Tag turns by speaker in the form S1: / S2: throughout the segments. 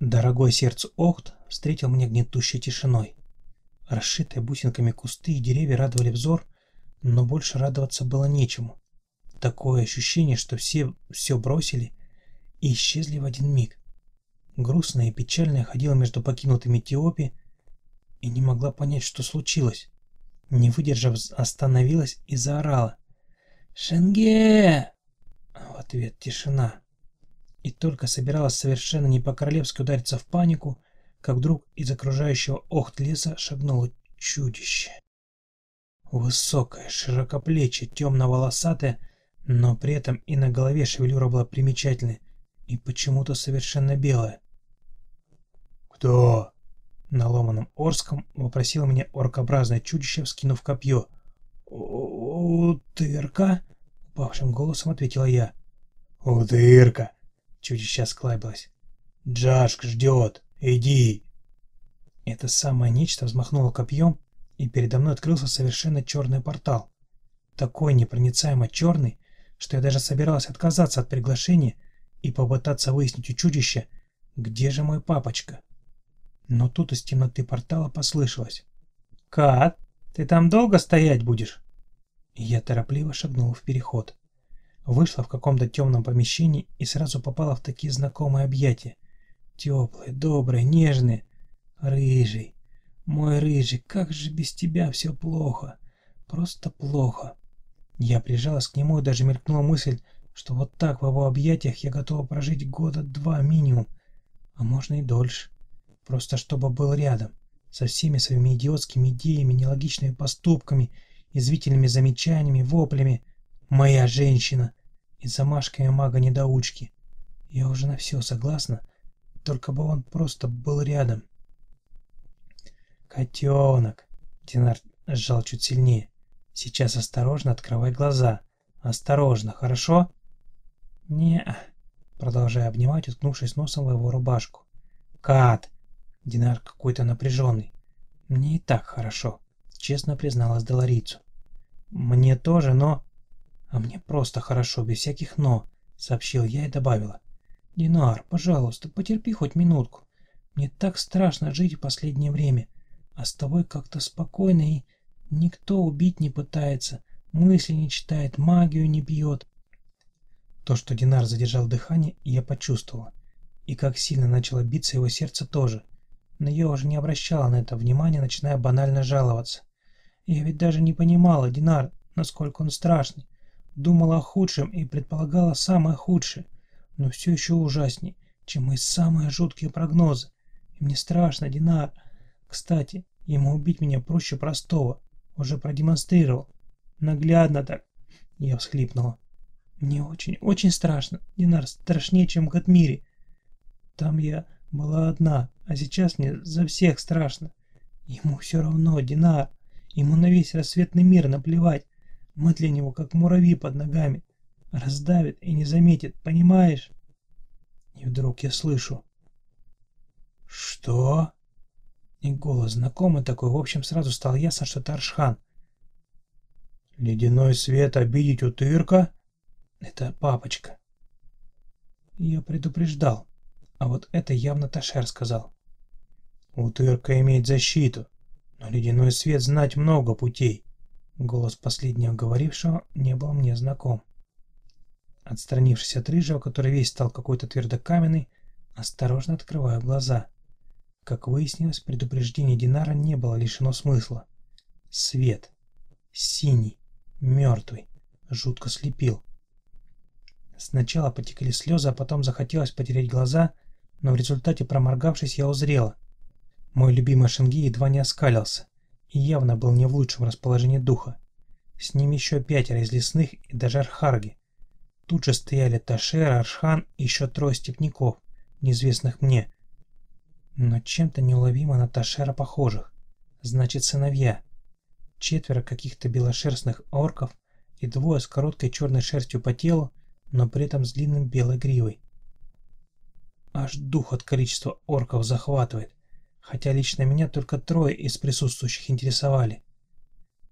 S1: Дорогой сердцу Охт встретил меня гнетущей тишиной. Расшитые бусинками кусты и деревья радовали взор, но больше радоваться было нечему. Такое ощущение, что все все бросили и исчезли в один миг. Грустная и печальная ходила между покинутыми Этиопи и не могла понять, что случилось. Не выдержав, остановилась и заорала. «Шенге!» В ответ тишина. И только собиралась совершенно не по-королевски удариться в панику, как вдруг из окружающего охт леса шагнуло чудище. Высокое, широкоплечье, темно-волосатое, но при этом и на голове шевелюра была примечательной и почему-то совершенно белая.
S2: «Кто?»
S1: На ломаном орском вопросило меня оркообразное чудище, вскинув копье. «Утырка?» — упавшим голосом ответила я.
S2: «Утырка!»
S1: — чудище осклабилось.
S2: «Джашк ждет! Иди!»
S1: Это самое нечто взмахнуло копьем, и передо мной открылся совершенно черный портал. Такой непроницаемо черный, что я даже собиралась отказаться от приглашения и попытаться выяснить у чудища, где же мой папочка. Но тут из темноты портала послышалось. «Кат, ты там долго стоять будешь?» Я торопливо шагнула в переход. Вышла в каком-то темном помещении и сразу попала в такие знакомые объятия. Теплые, добрые, нежные. Рыжий. Мой рыжий, как же без тебя все плохо. Просто плохо. Я прижалась к нему и даже мелькнула мысль, что вот так в его объятиях я готова прожить года два минимум, а можно и дольше. Просто чтобы был рядом, со всеми своими идиотскими идеями, нелогичными поступками, извительными замечаниями, воплями. Моя женщина и замашками мага-недоучки. Я уже на все согласна, только бы он просто был рядом. «Котенок!» — Динар сжал чуть сильнее. «Сейчас осторожно открывай глаза. Осторожно, хорошо?» «Не-а», продолжая обнимать, уткнувшись носом в его рубашку. «Кат!» Динар какой-то напряженный. «Мне и так хорошо», — честно призналась Долорицу. «Мне тоже, но...» «А мне просто хорошо, без всяких «но», — сообщил я и добавила. «Динар, пожалуйста, потерпи хоть минутку. Мне так страшно жить в последнее время, а с тобой как-то спокойно и... Никто убить не пытается, мысли не читает, магию не бьет». То, что Динар задержал дыхание, я почувствовала. И как сильно начало биться его сердце тоже — но я уже не обращала на это внимания, начиная банально жаловаться. Я ведь даже не понимала, Динар, насколько он страшный. Думала о худшем и предполагала самое худшее, но все еще ужаснее, чем мои самые жуткие прогнозы. И мне страшно, Динар. Кстати, ему убить меня проще простого. Уже продемонстрировал. Наглядно так. Я всхлипнула. Мне очень, очень страшно. Динар, страшнее, чем в Гатмире. Там я была одна, а сейчас мне за всех страшно. Ему все равно, Динар. Ему на весь рассветный мир наплевать. Мы для него как муравьи под ногами. Раздавит и не заметит, понимаешь? И вдруг я слышу. Что? И голос знакомый такой, в общем, сразу стал ясно, что это Аршхан.
S2: Ледяной свет обидеть утырка?
S1: Это папочка. Я предупреждал. А вот это явно Ташер сказал.
S2: Утырка имеет защиту, но ледяной свет знать много путей.
S1: Голос последнего говорившего не был мне знаком. Отстранившись от рыжего, который весь стал какой-то твердокаменный, осторожно открываю глаза. Как выяснилось, предупреждение Динара не было лишено смысла. Свет. Синий. Мертвый. Жутко слепил. Сначала потекли слезы, а потом захотелось потерять глаза, но в результате, проморгавшись, я узрела. Мой любимый Шенги едва не оскалился явно был не в лучшем расположении духа. С ним еще пятеро из лесных и даже архарги. Тут же стояли Ташер, Аршхан и еще трое степняков, неизвестных мне. Но чем-то неуловимо на Ташера похожих. Значит, сыновья. Четверо каких-то белошерстных орков и двое с короткой черной шерстью по телу, но при этом с длинным белой гривой. Аж дух от количества орков захватывает, хотя лично меня только трое из присутствующих интересовали.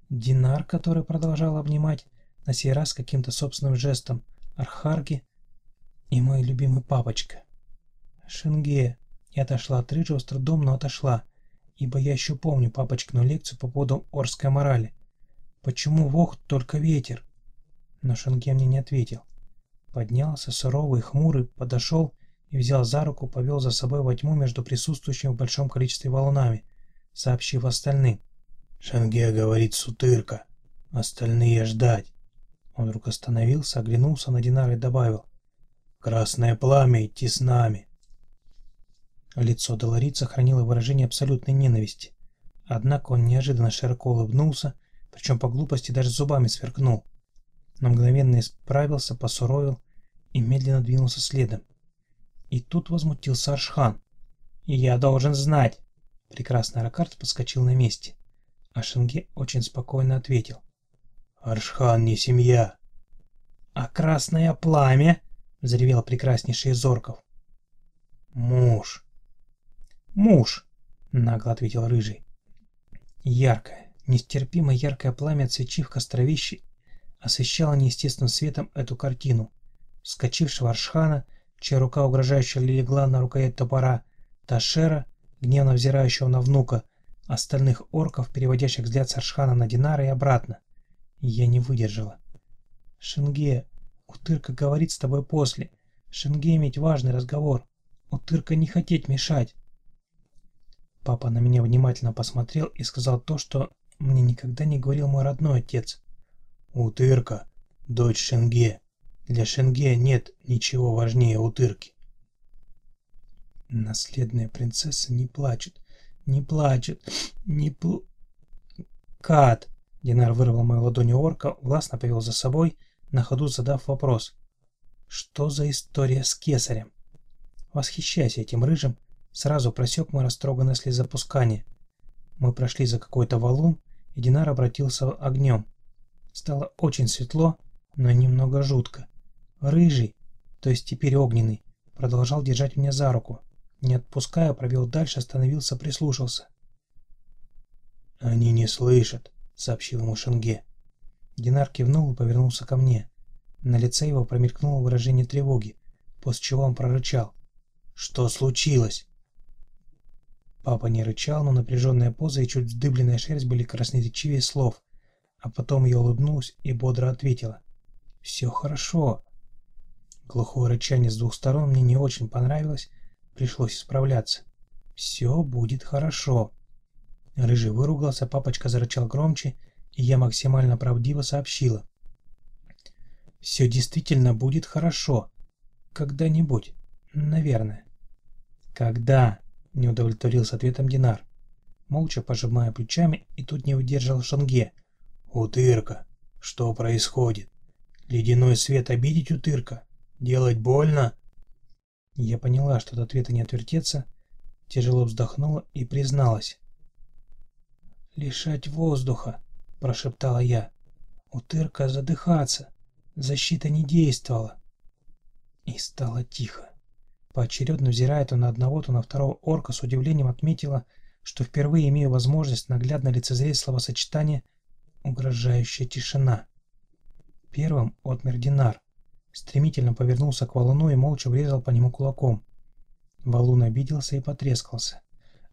S1: Динар, который продолжал обнимать, на сей раз каким-то собственным жестом, Архарги и мой любимый папочка. Шинге, и отошла от рыжего с трудом, но отошла, ибо я еще помню папочкину лекцию по поводу орской морали. Почему вох только ветер? Но Шенге мне не ответил. Поднялся, суровый, хмурый, подошел и взял за руку, повел за собой во тьму между присутствующими в большом количестве валунами, сообщив остальным.
S2: «Шенге говорит сутырка, остальные ждать».
S1: Он вдруг остановился, оглянулся на Динара и добавил.
S2: «Красное пламя идти с нами».
S1: Лицо Долорица хранило выражение абсолютной ненависти. Однако он неожиданно широко улыбнулся, причем по глупости даже зубами сверкнул. Но мгновенно исправился, посуровил и медленно двинулся следом. И тут возмутился Аршхан. «И я должен знать!» Прекрасный Ракарт подскочил на месте. А Шенге очень спокойно ответил.
S2: «Аршхан не семья!»
S1: «А красное пламя?» — взревел прекраснейший из орков.
S2: «Муж!»
S1: «Муж!» — нагло ответил Рыжий. Яркое, нестерпимо яркое пламя от свечи в костровище освещало неестественным светом эту картину. Вскочившего Аршхана — чья рука угрожающе легла на рукоять топора, Ташера, гневно взирающего на внука, остальных орков, переводящих взгляд с Аршхана на Динара и обратно. я не выдержала. «Шенге, Утырка говорит с тобой после. Шенге иметь важный разговор. Утырка не хотеть мешать». Папа на меня внимательно посмотрел и сказал то, что мне никогда не говорил мой родной отец.
S2: «Утырка, дочь Шенге, для Шенге нет ничего важнее утырки.
S1: Наследная принцесса не плачет, не плачет, не пл... Кат! Динар вырвал мою ладонь у орка, властно повел за собой, на ходу задав вопрос. Что за история с кесарем? Восхищаясь этим рыжим, сразу просек мой растроганное слезопускание. Мы прошли за какой-то валун, и Динар обратился огнем. Стало очень светло, но немного жутко. Рыжий, то есть теперь огненный, продолжал держать меня за руку. Не отпуская, провел дальше, остановился, прислушался.
S2: «Они не слышат», — сообщил ему Шенге.
S1: Динар кивнул и повернулся ко мне. На лице его промелькнуло выражение тревоги, после чего он прорычал.
S2: «Что случилось?»
S1: Папа не рычал, но напряженная поза и чуть вздыбленная шерсть были красноречивее слов, а потом я улыбнулась и бодро ответила. «Все хорошо. Глухое рычание с двух сторон мне не очень понравилось, пришлось исправляться. «Все будет хорошо». Рыжий выругался, папочка зарычал громче, и я максимально правдиво сообщила. «Все действительно будет хорошо. Когда-нибудь. Наверное». «Когда?» — не удовлетворился ответом Динар. Молча пожимая плечами, и тут не выдержал Шанге.
S2: «Утырка, что происходит? Ледяной свет обидеть Утырка?» Делать больно?»
S1: Я поняла, что от ответа не отвертеться, тяжело вздохнула и призналась. «Лишать воздуха», — прошептала я. «Утырка задыхаться. Защита не действовала». И стало тихо. Поочередно взирая то на одного, то на второго орка, с удивлением отметила, что впервые имею возможность наглядно лицезреть словосочетание «угрожающая тишина». Первым отмер Динар, стремительно повернулся к валуну и молча врезал по нему кулаком. Валун обиделся и потрескался.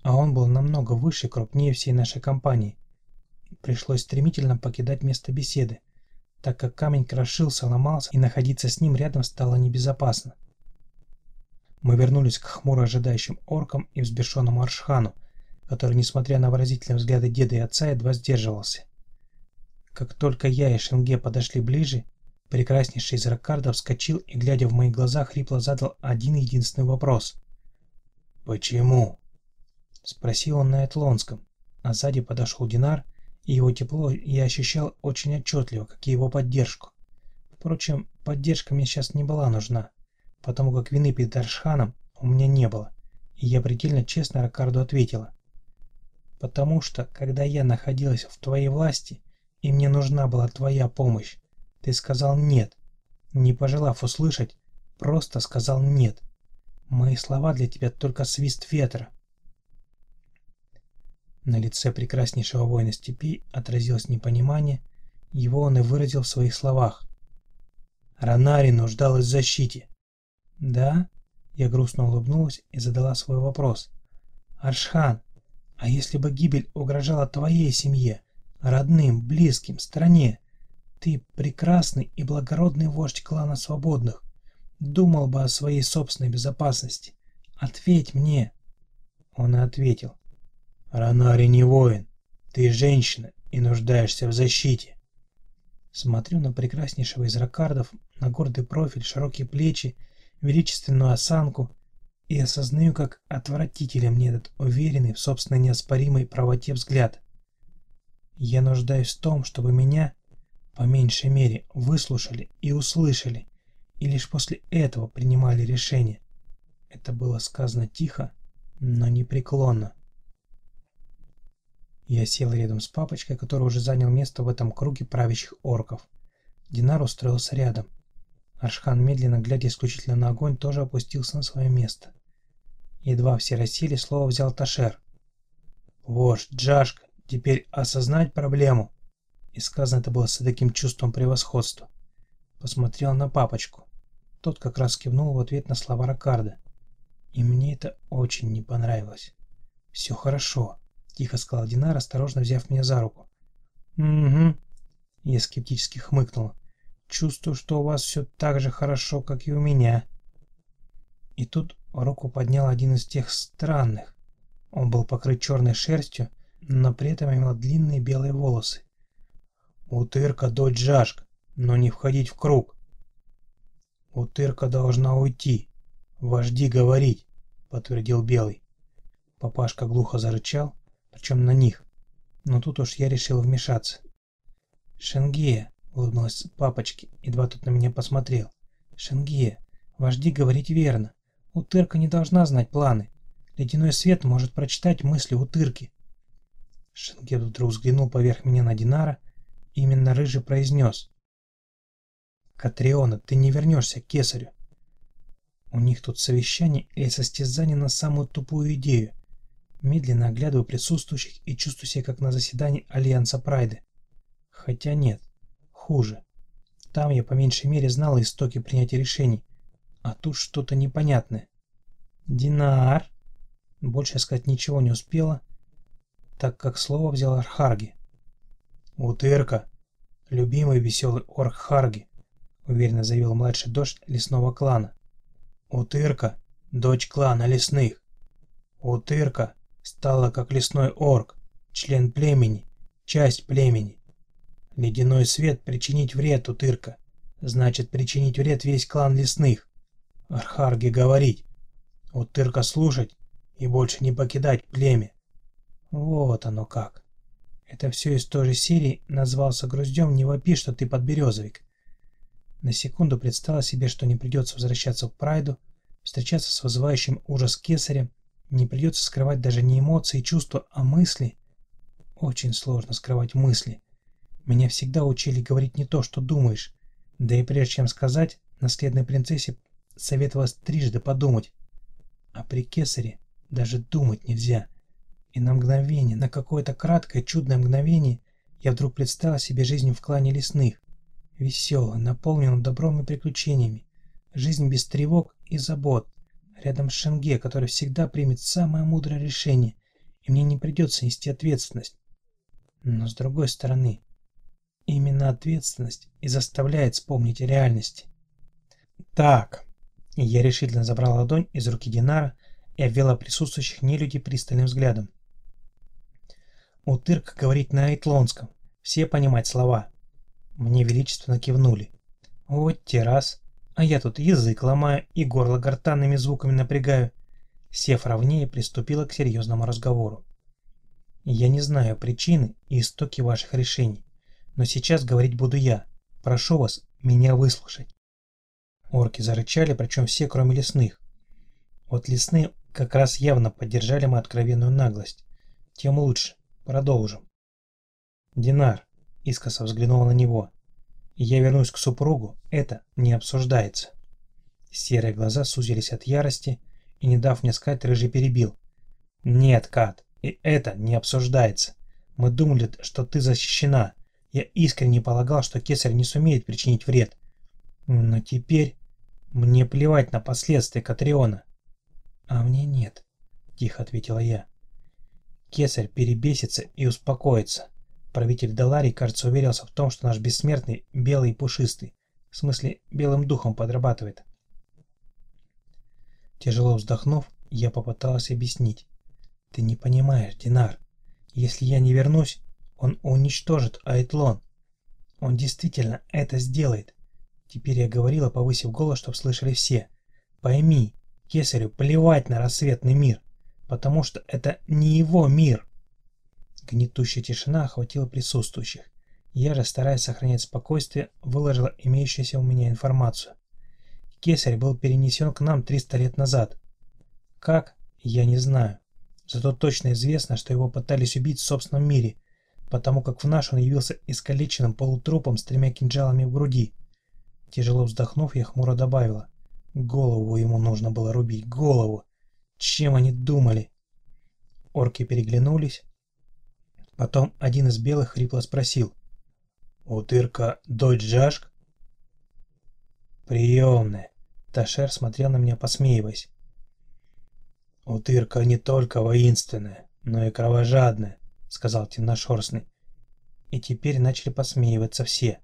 S1: А он был намного выше и крупнее всей нашей компании. Пришлось стремительно покидать место беседы, так как камень крошился, ломался, и находиться с ним рядом стало небезопасно. Мы вернулись к хмуро ожидающим оркам и взбешенному Аршхану, который, несмотря на выразительные взгляды деда и отца, едва сдерживался. Как только я и Шенге подошли ближе, Прекраснейший из раккардов вскочил и, глядя в мои глаза, хрипло задал один единственный вопрос.
S2: «Почему?»
S1: Спросил он на этлонском, а сзади подошел Динар, и его тепло я ощущал очень отчетливо, как и его поддержку. Впрочем, поддержка мне сейчас не была нужна, потому как вины перед Аршханом у меня не было, и я предельно честно Ракарду ответила. «Потому что, когда я находилась в твоей власти, и мне нужна была твоя помощь, ты сказал «нет», не пожелав услышать, просто сказал «нет». Мои слова для тебя только свист ветра. На лице прекраснейшего воина степи отразилось непонимание, его он и выразил в своих словах.
S2: Ранари нуждалась в защите.
S1: Да? Я грустно улыбнулась и задала свой вопрос. «Аршхан, а если бы гибель угрожала твоей семье, родным, близким, стране, ты прекрасный и благородный вождь клана свободных, думал бы о своей собственной безопасности. Ответь мне!» Он и ответил. «Ранари не воин, ты женщина и нуждаешься в защите. Смотрю на прекраснейшего из ракардов, на гордый профиль, широкие плечи, величественную осанку и осознаю, как отвратителен мне этот уверенный в собственной неоспоримой правоте взгляд. Я нуждаюсь в том, чтобы меня, по меньшей мере, выслушали и услышали, и лишь после этого принимали решение. Это было сказано тихо, но непреклонно. Я сел рядом с папочкой, который уже занял место в этом круге правящих орков. Динар устроился рядом. Аршхан, медленно глядя исключительно на огонь, тоже опустился на свое место. Едва все рассели, слово взял Ташер. «Вождь, Джашка, теперь осознать проблему!» И сказано это было с таким чувством превосходства. Посмотрел на папочку. Тот как раз кивнул в ответ на слова Ракарда. И мне это очень не понравилось. «Все хорошо. Тихо сказал Динар, осторожно взяв меня за руку. «Угу». Я скептически хмыкнул. «Чувствую, что у вас все так же хорошо, как и у меня». И тут руку поднял один из тех странных. Он был покрыт черной шерстью, но при этом имел длинные белые волосы. «Утырка, дочь Жашка, но не входить в круг». «Утырка должна уйти. Вожди говорить», — подтвердил Белый. Папашка глухо зарычал, причем на них. Но тут уж я решил вмешаться. «Шенгея», — улыбнулась папочке, едва тут на меня посмотрел. «Шенгея, вожди говорить верно. Утырка не должна знать планы. Ледяной свет может прочитать мысли Утырки». Шенге вдруг взглянул поверх меня на Динара, именно Рыжий произнес. «Катриона, ты не вернешься к кесарю. У них тут совещание или состязание на самую тупую идею. Медленно оглядываю присутствующих и чувствую себя как на заседании Альянса Прайды. Хотя нет, хуже. Там я по меньшей мере знал истоки принятия решений, а тут что-то непонятное. Динар. Больше сказать ничего не успела, так как слово взял Архарги. «Утырка, любимый веселый орк Харги», — уверенно заявил младший дождь лесного клана. «Утырка, дочь клана лесных. Утырка, стала как лесной орк, член племени, часть племени. Ледяной свет причинить вред, утырка. Значит, причинить вред весь клан лесных. Архарги говорить. Утырка слушать и больше не покидать племя. Вот оно как. Это все из той же серии назвался груздем «Не вопи, что ты подберезовик». На секунду представила себе, что не придется возвращаться в Прайду, встречаться с вызывающим ужас кесарем, не придется скрывать даже не эмоции и чувства, а мысли. Очень сложно скрывать мысли. Меня всегда учили говорить не то, что думаешь. Да и прежде чем сказать, наследной принцессе советовалось трижды подумать. А при кесаре даже думать нельзя. И на мгновение, на какое-то краткое чудное мгновение, я вдруг представил себе жизнь в клане лесных. Веселую, наполненную добром и приключениями. Жизнь без тревог и забот рядом с Шенге, который всегда примет самое мудрое решение, и мне не придется нести ответственность. Но с другой стороны, именно ответственность и заставляет вспомнить о реальности. Так, я решительно забрал ладонь из руки Динара и обвела присутствующих нелюдей пристальным взглядом. Утырка говорит на айтлонском, все понимать слова. Мне величественно кивнули. Вот те раз. А я тут язык ломаю и горло гортанными звуками напрягаю. Сев ровнее, приступила к серьезному разговору. Я не знаю причины и истоки ваших решений, но сейчас говорить буду я. Прошу вас меня выслушать. Орки зарычали, причем все, кроме лесных. Вот лесные как раз явно поддержали мою откровенную наглость. Тем лучше. Продолжим. Динар искоса взглянула на него я вернусь к супругу, это не обсуждается. Серые глаза сузились от ярости, и, не дав мне сказать, рыжий перебил. Нет, Кат, и это не обсуждается. Мы думали, что ты защищена. Я искренне полагал, что кесарь не сумеет причинить вред. Но теперь... Мне плевать на последствия Катриона. А мне нет, тихо ответила я. Кесарь перебесится и успокоится. Правитель Даларий, кажется, уверился в том, что наш бессмертный белый и пушистый. В смысле, белым духом подрабатывает. Тяжело вздохнув, я попыталась объяснить. Ты не понимаешь, Динар. Если я не вернусь, он уничтожит Айтлон. Он действительно это сделает. Теперь я говорила, повысив голос, чтобы слышали все. Пойми, Кесарю плевать на рассветный мир, потому что это не его мир. Гнетущая тишина охватила присутствующих. Я же, стараясь сохранять спокойствие, выложила имеющуюся у меня информацию. Кесарь был перенесен к нам 300 лет назад. Как? Я не знаю. Зато точно известно, что его пытались убить в собственном мире, потому как в наш он явился искалеченным полутрупом с тремя кинжалами в груди. Тяжело вздохнув, я хмуро добавила. Голову ему нужно было рубить, голову. Чем они думали? Орки переглянулись. Потом один из белых хрипло спросил. «Утырка дочь Жашк?» «Приемная!» Ташер смотрел на меня, посмеиваясь. «Утырка не только воинственная, но и кровожадная», — сказал темношерстный. И теперь начали посмеиваться все.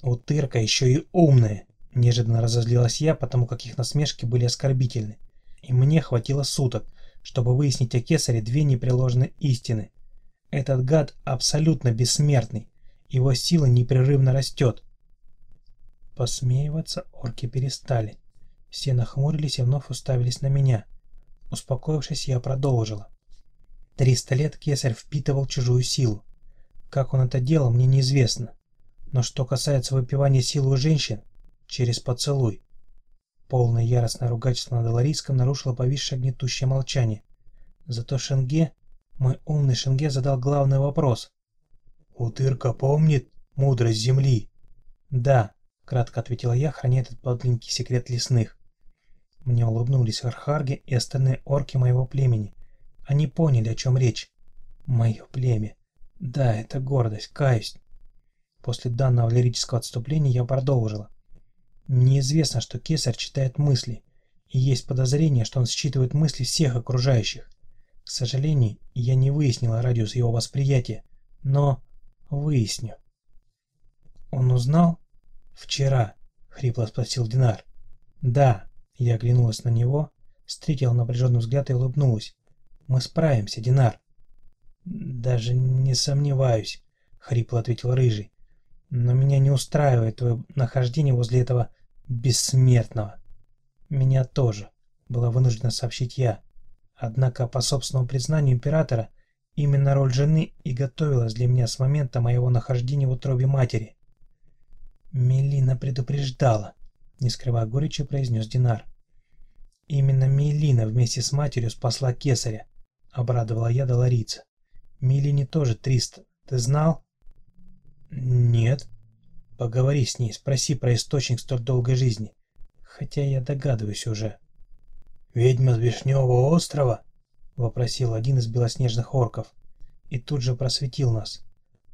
S1: «Утырка еще и умная», — неожиданно разозлилась я, потому как их насмешки были оскорбительны. И мне хватило суток, чтобы выяснить о Кесаре две непреложные истины. Этот гад абсолютно бессмертный, его сила непрерывно растет. Посмеиваться орки перестали. Все нахмурились и вновь уставились на меня. Успокоившись, я продолжила. Триста лет кесарь впитывал чужую силу. Как он это делал, мне неизвестно. Но что касается выпивания силы у женщин, через поцелуй. Полное яростное ругательство на Доларийском нарушило повисшее гнетущее молчание. Зато Шенге, мой умный Шенге, задал главный вопрос. «Утырка помнит мудрость земли?» «Да», — кратко ответила я, храня этот подлинный секрет лесных. Мне улыбнулись архарги и остальные орки моего племени. Они поняли, о чем речь. Мое племя. Да, это гордость, каюсь. После данного лирического отступления я продолжила. Мне известно, что кесарь читает мысли, и есть подозрение, что он считывает мысли всех окружающих. К сожалению, я не выяснила радиус его восприятия, но выясню. Он узнал? Вчера, хрипло спросил Динар. Да, я оглянулась на него, встретила напряженный взгляд и улыбнулась. «Мы справимся, Динар». «Даже не сомневаюсь», — хрипло ответил Рыжий. «Но меня не устраивает твое нахождение возле этого бессмертного». «Меня тоже», — была вынуждена сообщить я. Однако, по собственному признанию императора, именно роль жены и готовилась для меня с момента моего нахождения в утробе матери. Мелина предупреждала не скрывая горечи, произнес Динар. Именно Мелина вместе с матерью спасла Кесаря, обрадовала я Долорица. Мелине тоже триста. Ты знал? Нет. Поговори с ней, спроси про источник столь долгой жизни. Хотя я догадываюсь уже. «Ведьма с Вишневого острова?» — вопросил один из белоснежных орков. И тут же просветил нас.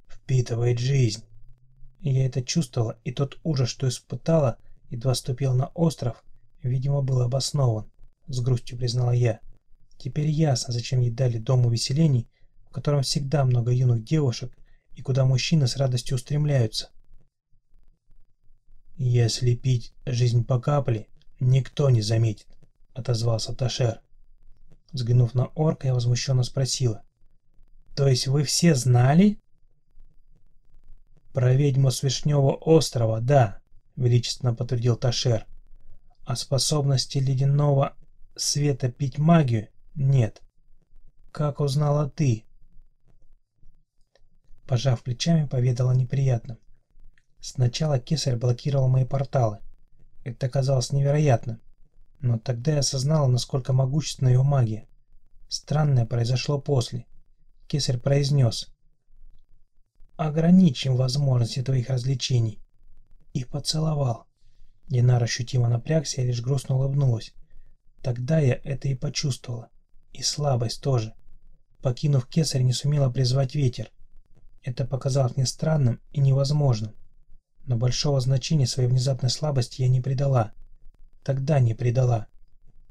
S1: «Впитывает жизнь». Я это чувствовала, и тот ужас, что испытала, едва ступил на остров, видимо, был обоснован, с грустью признала я. Теперь ясно, зачем ей дали дом увеселений, в котором всегда много юных девушек и куда мужчины с радостью устремляются. «Если пить жизнь по капле, никто не заметит», — отозвался Ташер. Взглянув на орка, я возмущенно спросила. «То есть вы все знали?» «Про ведьму с Вишневого острова, да», величественно подтвердил Ташер. А способности ледяного света пить магию нет. Как узнала ты? Пожав плечами, поведала неприятно. Сначала кесарь блокировал мои порталы. Это казалось невероятным. Но тогда я осознала, насколько могущественна его магия. Странное произошло после. Кесарь произнес. «Ограничим возможности твоих развлечений и поцеловал. Динар ощутимо напрягся и лишь грустно улыбнулась. Тогда я это и почувствовала. И слабость тоже. Покинув кесарь, не сумела призвать ветер. Это показалось мне странным и невозможным. но большого значения своей внезапной слабости я не придала. Тогда не придала.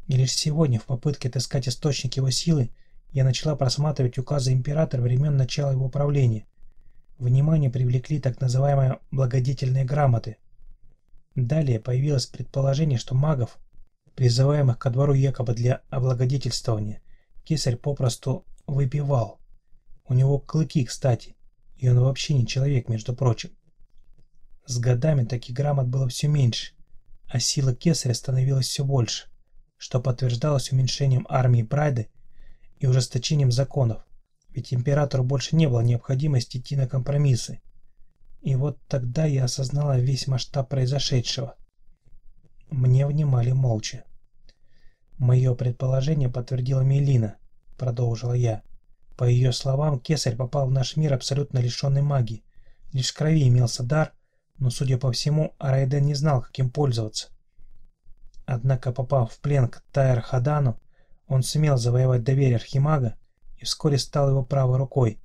S1: И лишь сегодня, в попытке отыскать источник его силы, я начала просматривать указы императора времен начала его правления. Внимание привлекли так называемые «благодетельные грамоты». Далее появилось предположение, что магов, призываемых ко двору якобы для облагодетельствования, кесарь попросту выпивал. У него клыки, кстати, и он вообще не человек, между прочим. С годами таких грамот было все меньше, а сила кесаря становилась все больше, что подтверждалось уменьшением армии Прайды и ужесточением законов, ведь императору больше не было необходимости идти на компромиссы. И вот тогда я осознала весь масштаб произошедшего. Мне внимали молча. «Мое предположение подтвердила Мелина», — продолжила я. По ее словам, кесарь попал в наш мир абсолютно лишенный магии. Лишь в крови имелся дар, но, судя по всему, Арайден не знал, как им пользоваться. Однако, попав в плен к Тайр Хадану, он сумел завоевать доверие Архимага и вскоре стал его правой рукой.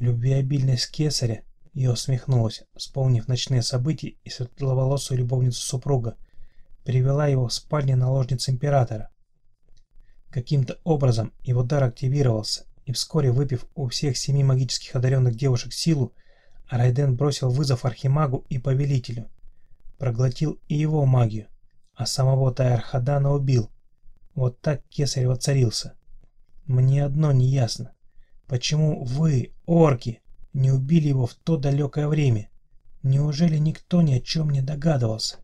S1: Любвеобильность кесаря, ее усмехнулась, вспомнив ночные события и светловолосую любовницу супруга, привела его в спальне наложниц императора. Каким-то образом его дар активировался, и вскоре, выпив у всех семи магических одаренных девушек силу, Райден бросил вызов Архимагу и Повелителю. Проглотил и его магию, а самого Тайархадана убил. Вот так кесарь воцарился. Мне одно не ясно. Почему вы, орки, не убили его в то далекое время? Неужели никто ни о чем не догадывался?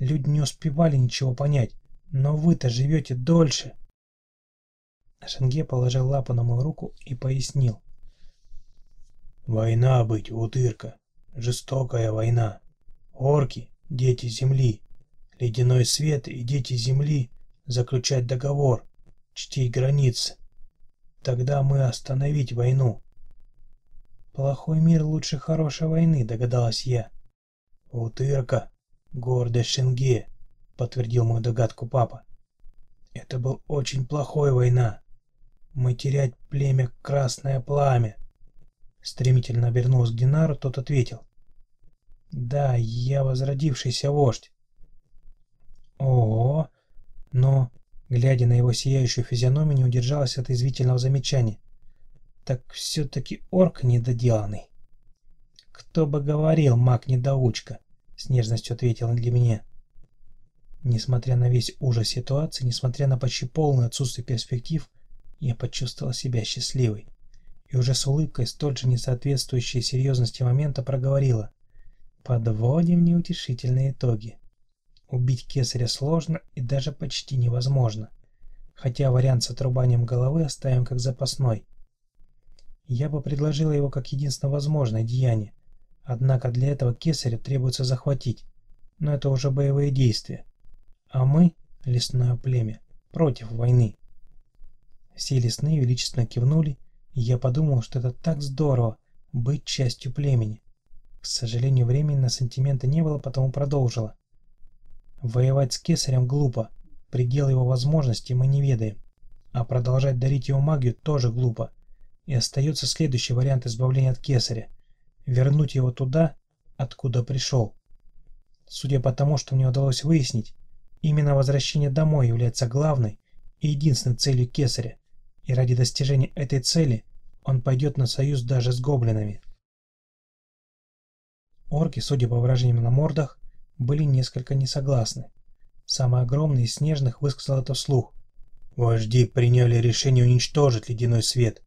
S1: Люди не успевали ничего понять, но вы-то живете дольше. Шенге положил лапу на мою руку и пояснил.
S2: Война быть, утырка. Жестокая война. Орки — дети земли. Ледяной свет и дети земли заключать договор, чтить границы. Тогда мы остановить войну.
S1: Плохой мир лучше хорошей войны, догадалась я.
S2: Утырка, гордость Шенге, подтвердил мою догадку папа. Это был очень плохой война. Мы терять племя Красное Пламя. Стремительно обернулся к Динару, тот ответил. «Да, я возродившийся вождь». «Ого!» Но, глядя на его сияющую физиономию, не удержалась от извительного замечания. «Так все-таки орк недоделанный». «Кто бы говорил, маг-недоучка», — с нежностью ответила для меня. Несмотря на весь ужас ситуации, несмотря на почти полное отсутствие перспектив, я почувствовала себя счастливой и уже с улыбкой, столь же несоответствующей серьезности момента, проговорила. Подводим неутешительные итоги. Убить кесаря сложно и даже почти невозможно, хотя вариант с отрубанием головы оставим как запасной. Я бы предложила его как единственно возможное деяние, однако для этого кесаря требуется захватить, но это уже боевые действия. А мы, лесное племя, против войны. Все лесные величественно кивнули я подумал, что это так здорово — быть частью племени. К сожалению, времени на сантименты не было, потому продолжила. Воевать с кесарем глупо, предел его возможностей мы не ведаем. А продолжать дарить его магию тоже глупо. И остается следующий вариант избавления от кесаря. Вернуть его туда, откуда пришел. Судя по тому, что мне удалось выяснить, именно возвращение домой является главной и единственной целью кесаря и ради достижения этой цели он пойдет на союз даже с гоблинами. Орки, судя по выражениям на мордах, были несколько несогласны. Самый огромный из снежных высказал это вслух. «Вожди приняли решение уничтожить ледяной свет».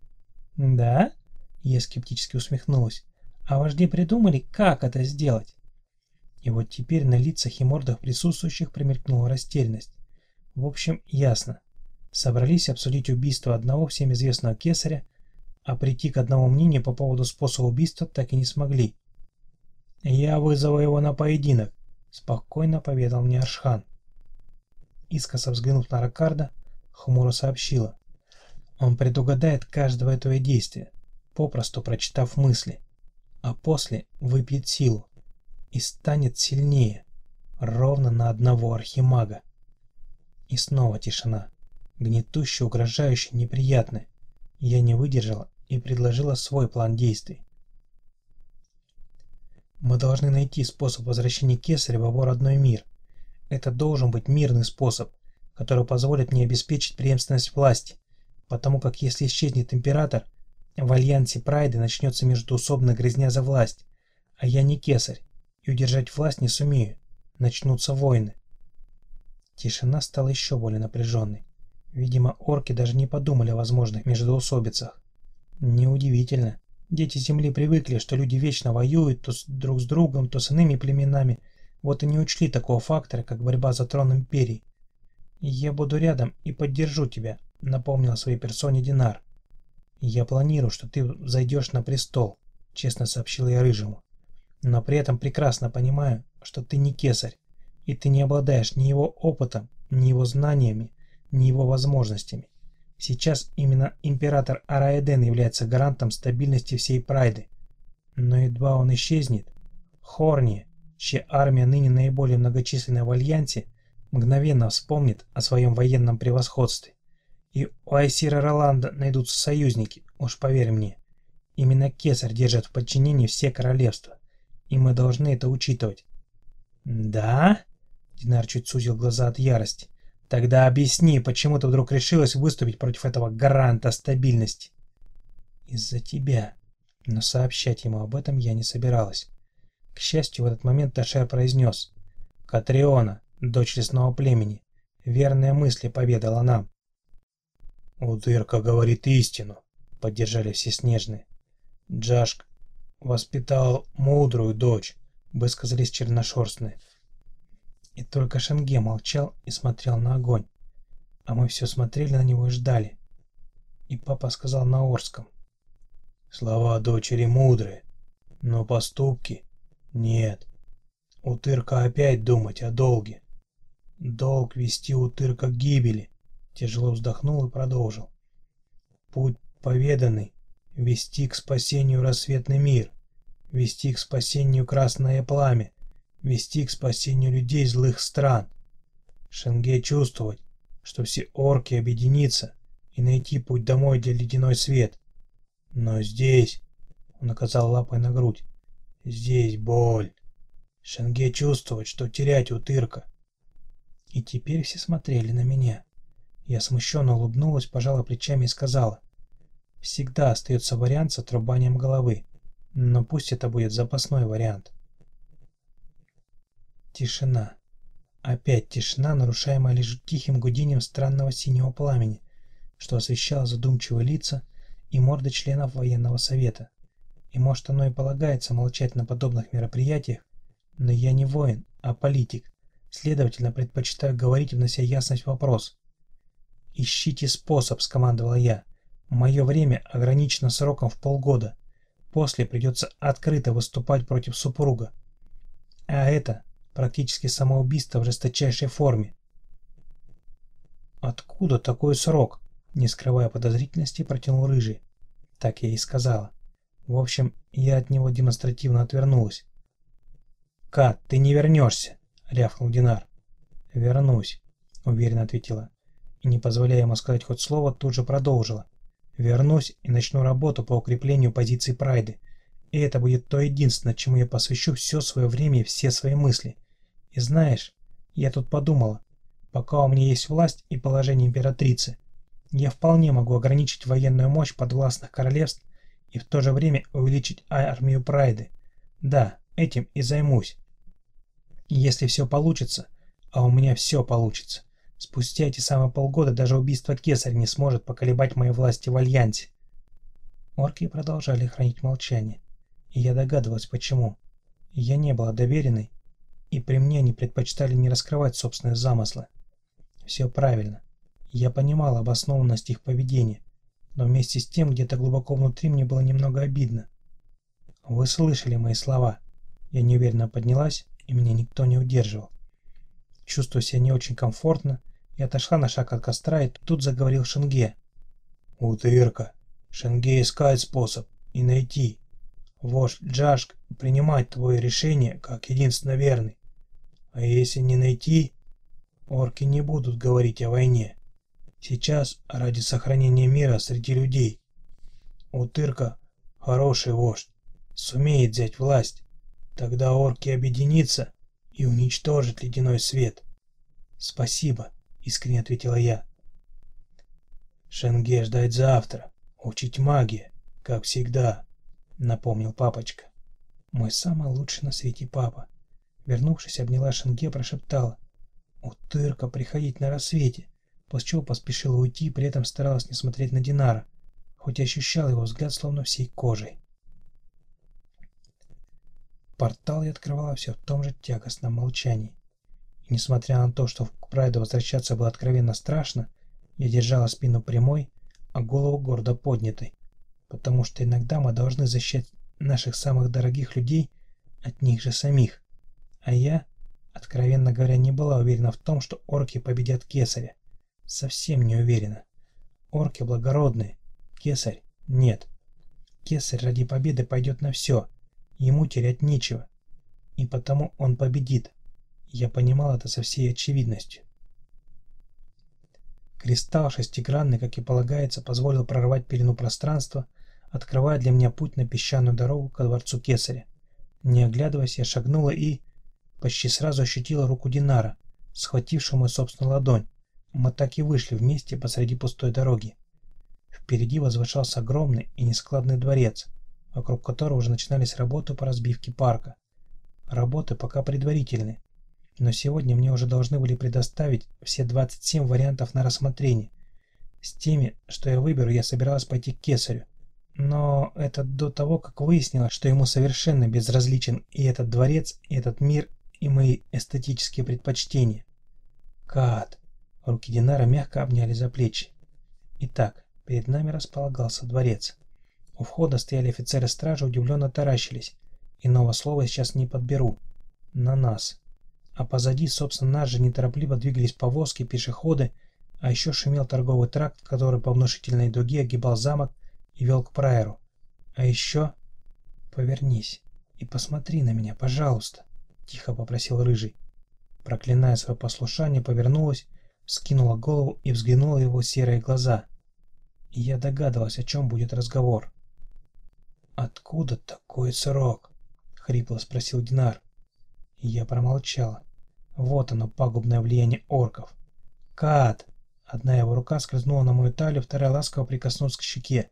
S1: «Да?» — я скептически усмехнулась. «А вожди придумали, как это сделать?» И вот теперь на лицах и мордах присутствующих промелькнула растерянность. В общем, ясно собрались обсудить убийство одного всем известного кесаря, а прийти к одному мнению по поводу способа убийства так и не смогли. «Я вызову его на поединок», — спокойно поведал мне Аршхан. Искоса взглянув на Ракарда, хмуро сообщила. Он предугадает каждого этого действия, попросту прочитав мысли, а после выпьет силу и станет сильнее, ровно на одного архимага. И снова тишина гнетуще, угрожающе, неприятное. Я не выдержала и предложила свой план действий.
S2: Мы должны найти способ возвращения Кесаря в родной мир. Это должен быть мирный способ, который позволит мне обеспечить преемственность власти, потому как если исчезнет император, в альянсе Прайды начнется междуусобная грязня за власть, а я не кесарь, и удержать власть не сумею. Начнутся войны. Тишина стала еще более напряженной. Видимо, орки даже не подумали о возможных междоусобицах. Неудивительно. Дети Земли привыкли, что люди вечно воюют то с друг с другом, то с иными племенами. Вот и не учли такого фактора, как борьба за трон Империи. «Я буду рядом и поддержу тебя», — напомнил своей персоне Динар. «Я планирую, что ты зайдешь на престол», — честно сообщил я Рыжему. «Но при этом прекрасно понимаю, что ты не кесарь, и ты не обладаешь ни его опытом, ни его знаниями, ни его возможностями. Сейчас именно император Араэден является гарантом стабильности всей Прайды. Но едва он исчезнет, Хорни, чья армия ныне наиболее многочисленная в Альянсе, мгновенно вспомнит о своем военном превосходстве. И у Айсира Роланда найдутся союзники, уж поверь мне. Именно Кесарь держит в подчинении все королевства, и мы должны это учитывать. «Да?» — Динар чуть сузил глаза от ярости. «Тогда объясни, почему ты вдруг решилась выступить против этого гаранта стабильности?» «Из-за тебя». Но сообщать ему об этом я не собиралась. К счастью, в этот момент Ташер произнес. «Катриона, дочь лесного племени, верные мысли поведала нам. «Удырка говорит истину», — поддержали все снежные. «Джашк воспитал мудрую дочь», — высказались черношерстные. И только Шенге молчал и смотрел на огонь. А мы все смотрели на него и ждали. И папа сказал на Орском. «Слова дочери мудрые, но поступки нет. Утырка опять думать о долге. Долг вести утырка к гибели. Тяжело вздохнул и продолжил. Путь поведанный — вести к спасению рассветный мир, вести к спасению красное пламя, вести к спасению людей злых стран. Шенге чувствовать, что все орки объединятся и найти путь домой для ледяной свет. Но здесь, он оказал лапой на грудь, здесь боль. Шенге чувствовать, что терять утырка. И теперь все смотрели на меня. Я смущенно улыбнулась, пожала плечами и сказала. Всегда остается вариант с отрубанием головы, но пусть это будет запасной вариант. Тишина. Опять тишина, нарушаемая лишь тихим гудением странного синего пламени, что освещало задумчивые лица и морды членов военного совета. И может оно и полагается молчать на подобных мероприятиях, но я не воин, а политик, следовательно предпочитаю говорить, внося ясность в вопрос. «Ищите способ», — скомандовала я. «Мое время ограничено сроком в полгода. После придется открыто выступать против супруга. А это практически самоубийство в жесточайшей форме». «Откуда такой срок?» — не скрывая подозрительности, протянул Рыжий. Так я и сказала. В общем, я от него демонстративно отвернулась. «Кат, ты не вернешься!» — рявкнул Динар. «Вернусь», — уверенно ответила и, не позволяя ему сказать хоть слово, тут же продолжила. «Вернусь и начну работу по укреплению позиций Прайды. И это будет то единственное, чему я посвящу все свое время и все свои мысли. И знаешь, я тут подумала, пока у меня есть власть и положение императрицы, я вполне могу ограничить военную мощь подвластных королевств и в то же время увеличить армию Прайды. Да, этим и займусь. Если все получится, а у меня все получится, Спустя эти самые полгода даже убийство Кесаря не сможет поколебать мои власти в Альянсе. Орки продолжали хранить молчание, и я догадывалась, почему. Я не была доверенной, и при мне они предпочитали не раскрывать собственные замыслы. Все правильно. Я понимала обоснованность их поведения, но вместе с тем где-то глубоко внутри мне было немного обидно. Вы слышали мои слова. Я неуверенно поднялась, и меня никто не удерживал. Чувствуя себя не очень комфортно, я отошла на шаг от костра, и тут заговорил Шенге. «Утырка, Шенге искать способ и найти. Вождь Джашк принимать твое решение как единственно верный. А если не найти, орки не будут говорить о войне. Сейчас ради сохранения мира среди людей. Утырка хороший вождь, сумеет взять власть. Тогда орки объединятся и уничтожат ледяной свет.
S1: Спасибо, искренне ответила я.
S2: Шенге ждать завтра. Учить магии, как всегда, напомнил папочка.
S1: Мой самый лучший на свете папа. Вернувшись, обняла Шенге, прошептала. «Утырка, приходить на рассвете!» После чего поспешила уйти, при этом старалась не смотреть на Динара, хоть ощущал его взгляд словно всей кожей. Портал я открывала все в том же тягостном молчании. И несмотря на то, что к Прайду возвращаться было откровенно страшно, я держала спину прямой, а голову гордо поднятой, потому что иногда мы должны защищать наших самых дорогих людей от них же самих. А я, откровенно говоря, не была уверена в том, что орки победят Кесаря. Совсем не уверена. Орки благородные, Кесарь нет. Кесарь ради победы пойдет на все, ему терять нечего. И потому он победит. Я понимал это со всей очевидностью. Кристалл шестигранный, как и полагается, позволил прорвать пелену пространства, открывая для меня путь на песчаную дорогу ко дворцу Кесаря. Не оглядываясь, я шагнула и почти сразу ощутила руку Динара, схватившую мою собственную ладонь. Мы так и вышли вместе посреди пустой дороги. Впереди возвышался огромный и нескладный дворец, вокруг которого уже начинались работы по разбивке парка. Работы пока предварительные, но сегодня мне уже должны были предоставить все 27 вариантов на рассмотрение. С теми, что я выберу, я собиралась пойти к Кесарю. Но это до того, как выяснилось, что ему совершенно безразличен и этот дворец, и этот мир, и мои эстетические предпочтения. Кат. Руки Динара мягко обняли за плечи. Итак, перед нами располагался дворец. У входа стояли офицеры стражи, удивленно таращились. Иного слова сейчас не подберу. На нас. А позади, собственно, нас же неторопливо двигались повозки, пешеходы, а еще шумел торговый тракт, который по внушительной дуге огибал замок и вел к прайеру. А еще... Повернись и посмотри на меня, пожалуйста, тихо попросил Рыжий. Проклиная свое послушание, повернулась, скинула голову и взглянула в его серые глаза. И я догадывалась, о чем будет разговор. «Откуда такой срок?» — хрипло спросил Динар. Я промолчала. Вот оно, пагубное влияние орков. «Кат!» Одна его рука скользнула на мою талию, вторая ласково прикоснулась к щеке.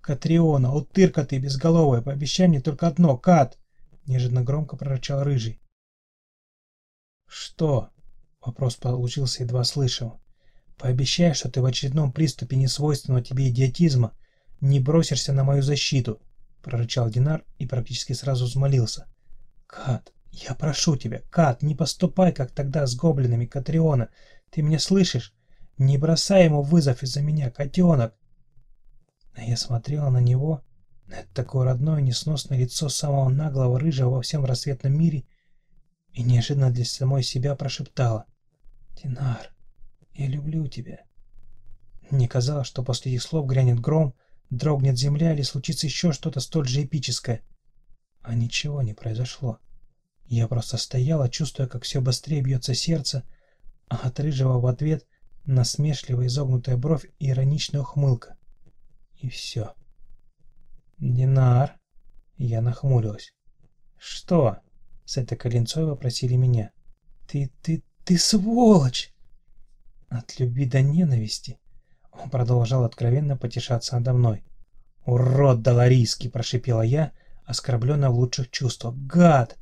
S1: «Катриона, утырка ты безголовая, пообещай мне только одно, Кат!» Неожиданно громко прорычал Рыжий. «Что?» — вопрос получился едва слышим. «Пообещай, что ты в очередном приступе несвойственного тебе идиотизма не бросишься на мою защиту!» — прорычал Динар и практически сразу взмолился. «Кат, я прошу тебя, Кат, не поступай, как тогда с гоблинами Катриона. Ты меня слышишь? Не бросай ему вызов из-за меня, котенок!» А я смотрела на него, это такое родное несносное лицо самого наглого рыжего во всем рассветном мире, и неожиданно для самой себя прошептала. «Динар, я люблю тебя». Мне казалось, что после этих слов грянет гром, дрогнет земля или случится еще что-то столь же эпическое. А ничего не произошло. Я просто стояла, чувствуя, как все быстрее бьется сердце, а от рыжего в ответ насмешливо изогнутая бровь и ироничная ухмылка. И все. «Динар!» Я нахмурилась. «Что?» С этой коленцой вопросили меня. «Ты, ты, ты сволочь!» От любви до ненависти он продолжал откровенно потешаться надо мной. «Урод доларийский!» – прошипела я, оскорбленная в лучших чувствах. «Гад!»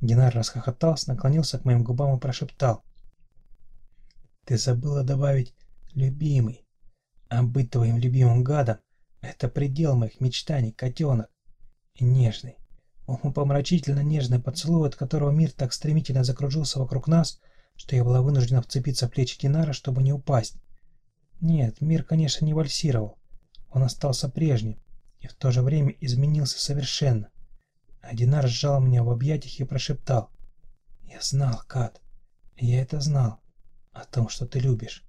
S1: Динар расхохотался, наклонился к моим губам и прошептал. «Ты забыла добавить «любимый», а быть твоим любимым гадом – это предел моих мечтаний, котенок. И нежный, умопомрачительно нежный поцелуй, от которого мир так стремительно закружился вокруг нас, что я была вынуждена вцепиться в плечи Динара, чтобы не упасть. Нет, мир, конечно, не вальсировал. Он остался прежним и в то же время изменился совершенно. Одинар сжал меня в объятиях и прошептал. «Я знал, Кат, я это знал, о том, что ты любишь.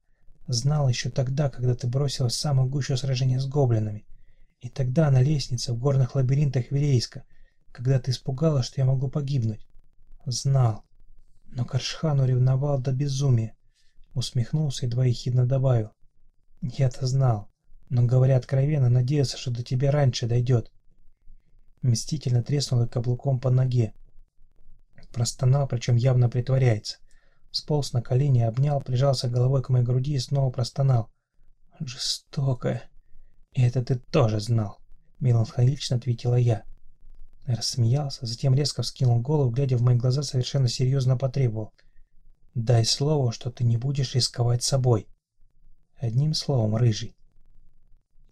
S1: Знал еще тогда, когда ты бросилась в самую гущу сражения с гоблинами. И тогда на лестнице в горных лабиринтах Верейска, когда ты испугалась, что я могу погибнуть. Знал. Но Каршхану ревновал до безумия. Усмехнулся и едва ехидно добавил. Я-то знал, но, говоря откровенно, надеялся, что до тебя раньше дойдет. Мстительно треснула каблуком по ноге,
S2: простонал, причем явно притворяется. Сполз на колени, обнял, прижался головой к моей груди и снова простонал. «Жестокая. И это ты тоже знал», — меланхолично ответила я. Рассмеялся, затем резко вскинул голову, глядя в мои глаза, совершенно серьезно потребовал. «Дай слово, что ты не будешь рисковать собой». Одним словом, рыжий.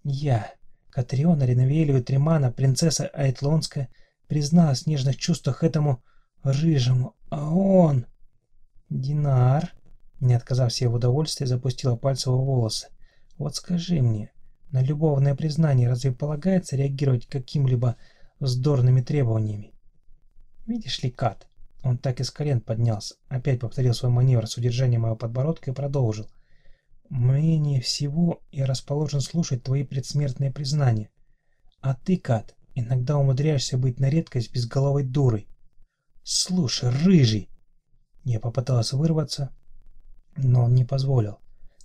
S2: Я, Катриона Ренавиэлева Тримана, принцесса Айтлонская, призналась в нежных чувствах этому рыжему, а он... Динар, не отказав себе в удовольствии, запустила пальцы в волосы. Вот скажи мне, на любовное признание разве полагается реагировать каким-либо вздорными требованиями? Видишь ли, Кат, он так из колен поднялся, опять повторил свой маневр с удержанием моего подбородка и продолжил. Менее всего я расположен слушать твои предсмертные признания. А ты, Кат, иногда умудряешься быть на редкость безголовой дурой. Слушай, рыжий! Я попыталась вырваться, но он не позволил.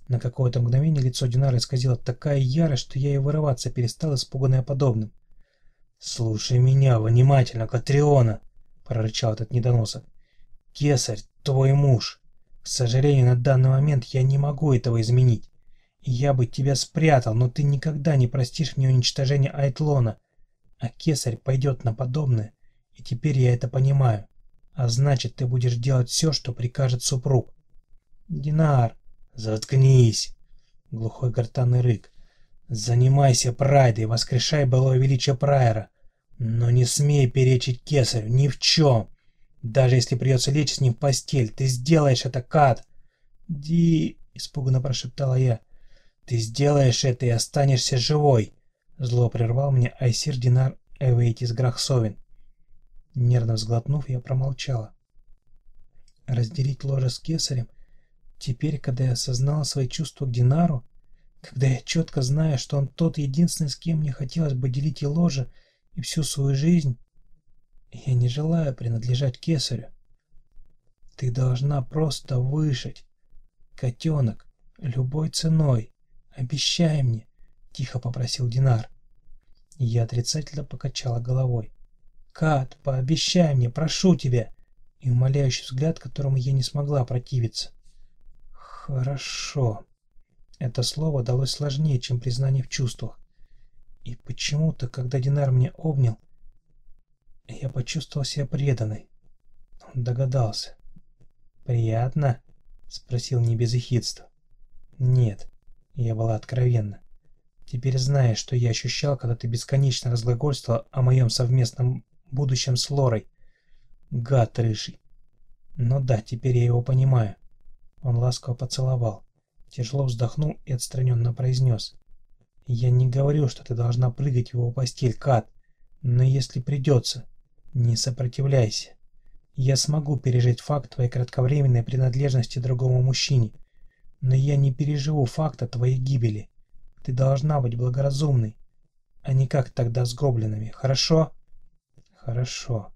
S2: На какое-то мгновение лицо Динара исказило такая ярость, что я и вырываться перестал, испуганная подобным. «Слушай меня внимательно, Катриона!» — прорычал этот недоносок. «Кесарь, твой муж!» К сожалению, на данный момент я не могу этого изменить. Я бы тебя спрятал, но ты никогда не простишь мне уничтожение Айтлона. А Кесарь пойдет на подобное, и теперь я это понимаю. А значит, ты будешь делать все, что прикажет супруг. Динар, заткнись. Глухой гортанный рык. Занимайся прайдой, воскрешай былое величие Прайера. Но не смей перечить Кесарю ни в чем. Даже если придется лечь с ним в постель, ты сделаешь это, Кат!» «Ди...» — испуганно прошептала я. «Ты сделаешь это и останешься живой!» Зло прервал мне Айсир Динар Эвейтис Грахсовин. Нервно взглотнув, я промолчала. Разделить ложе с кесарем? Теперь, когда я осознала свои чувства к Динару, когда я четко знаю, что он тот единственный, с кем мне хотелось бы делить и ложе, и всю свою жизнь, я не желаю принадлежать кесарю. Ты должна просто выжить. Котенок, любой ценой. Обещай мне, тихо попросил Динар. Я отрицательно покачала головой. Кат, пообещай мне, прошу тебя. И умоляющий взгляд, которому я не смогла противиться. Хорошо. Это слово далось сложнее, чем признание в чувствах. И почему-то, когда Динар мне обнял, я почувствовал себя преданной. Он догадался. «Приятно?» — спросил не без ехидства. «Нет, я была откровенна. Теперь знаешь, что я ощущал, когда ты бесконечно разглагольствовал о моем совместном будущем с Лорой. Гад рыжий. Ну да, теперь я его понимаю». Он ласково поцеловал, тяжело вздохнул и отстраненно произнес. «Я не говорю, что ты должна прыгать в его постель, Кат, но если придется, не сопротивляйся. Я смогу пережить факт твоей кратковременной принадлежности другому мужчине, но я не переживу факта твоей гибели. Ты должна быть благоразумной, а не как тогда с гоблинами, хорошо? Хорошо.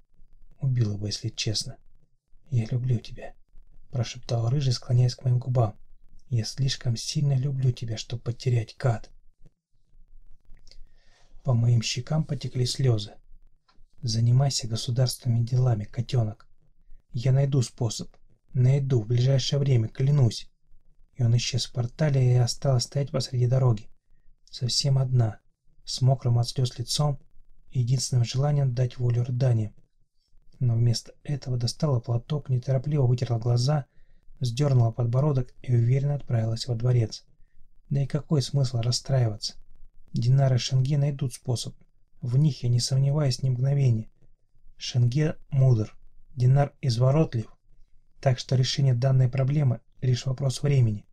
S2: Убила бы, если честно. Я люблю тебя, прошептал рыжий, склоняясь к моим губам. Я слишком сильно люблю тебя, чтобы потерять Кат. По моим щекам потекли слезы. Занимайся государственными делами, котенок. Я найду способ. Найду в ближайшее время, клянусь. И он исчез в портале и осталась стоять посреди дороги. Совсем одна, с мокрым от слез лицом единственным желанием дать волю рыданиям. Но вместо этого достала платок, неторопливо вытерла глаза, сдернула подбородок и уверенно отправилась во дворец. Да и какой смысл расстраиваться? Динары Шенге найдут способ. В них я не сомневаюсь ни мгновения. Шенге мудр, Динар изворотлив, так что решение данной проблемы – лишь вопрос времени.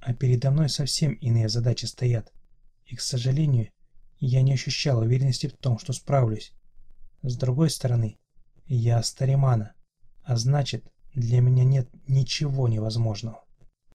S2: А передо мной совсем иные задачи стоят. И, к сожалению, я не ощущал уверенности в том, что справлюсь. С другой стороны, я Старимана, а значит, для меня нет ничего невозможного.